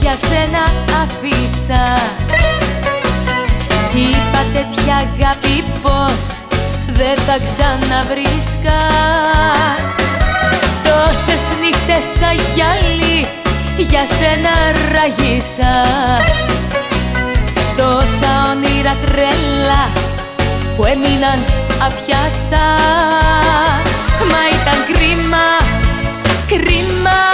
για σένα αφήσα. Είπα τέτοια αγάπη πως δεν θα ξαναβρίσκα. Τόσες νύχτες σαν γυαλί για σένα ραγίσα. Τόσα όνειρα τρέλα που έμειναν απιάστα. Μα ήταν κρίμα, κρίμα, κρίμα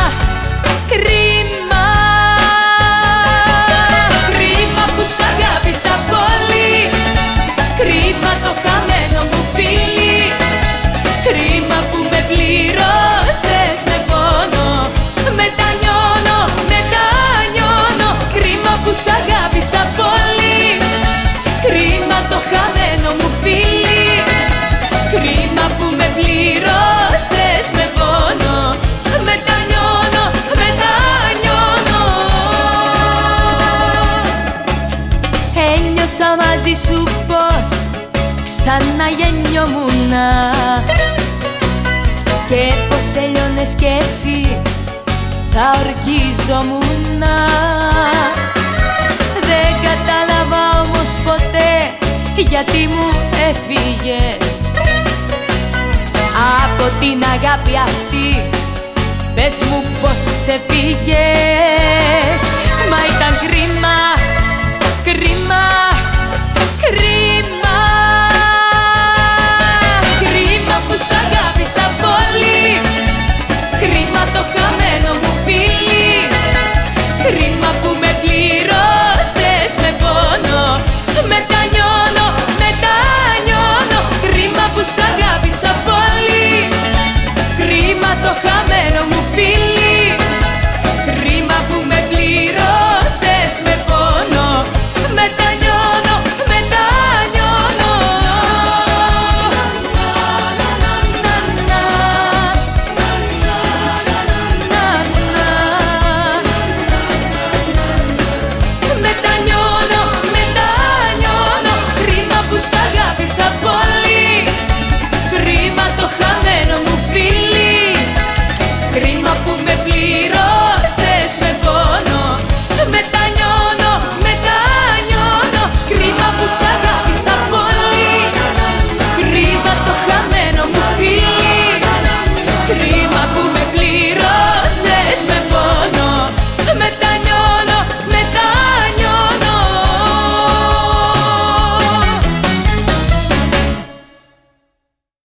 μαζί σου πως ξαναγεννιόμουνα Και πως έλειωνες κι εσύ θα ορκίζομουνα Δεν κατάλαβα όμως ποτέ γιατί μου έφυγες. Από την αγάπη αυτή πες μου πως ξεφύγες